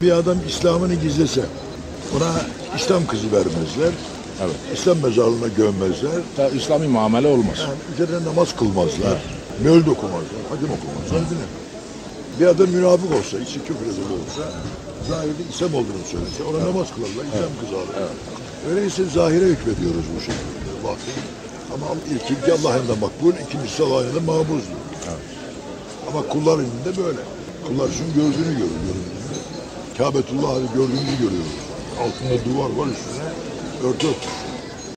Bir adam İslam'ını gizlese, ona İslam kızı vermezler, Evet. İslam mezarlığına gömmezler, Ta İslami muamele olmaz. yani üzerine namaz kılmazlar, mevlid okumazlar, hadim okumazlar. Değil mi? Bir adam münafık olsa, içi küfür edip olsa, zahirde İslam olduğunu söylese, ona namaz kılarlar, İslam kızı alır. Öyleyse zahire hükmediyoruz bu şekilde. Bak. Ama ilkinci Allah'ın da makbul, ikincisi Allah'ın da mabuzdur. Ama kullar elinde böyle. Kullar şunun gördüğünü görüyor. gördüğünü. Kabetullah'ı gördüğünü görüyoruz. Altında duvar var üstüne örtü.